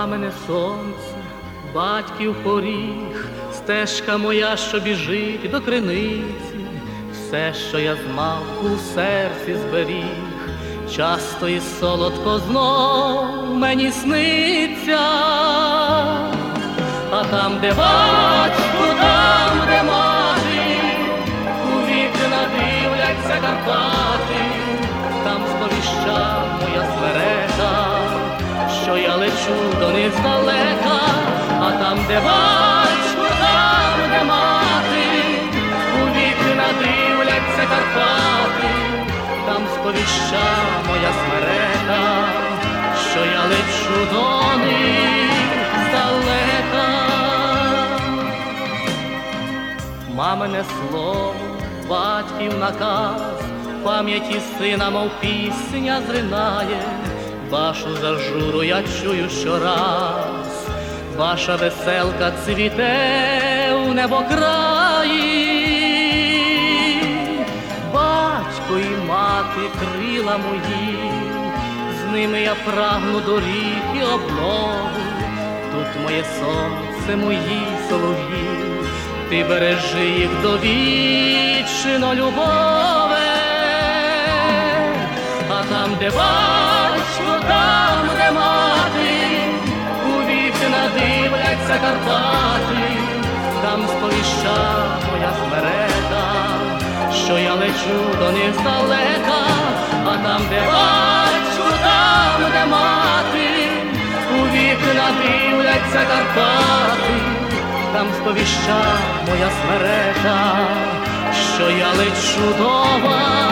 Мамине сонце, батьків поріг, стежка моя, що біжить до криниці, все, що я змав, у серці зберіг, часто і солодко знов мені сниться, а там, де батько, я до здалека, а там, де батько, там, де мати, у вікна дивляться Карпати, там сповіща моя смерека, що я лечу до них здалека. Мамине слово, батьків наказ, пам'яті сина, мов пісня зринає, вашу зажуру я чую щораз, ваша веселка цвіте у небокраї, батько і мати крила мої, з ними я прагну доріг і обнову, тут моє сонце, мої солов'ї, ти бережи їх довічно, любове, а там, де батько, Карпати, там сповіща моя смерека, що я лечу до них здалека, а там, де батько, там, де мати, у вікна дивляться Карпати, там сповіща моя смерека, що я лечу до вас.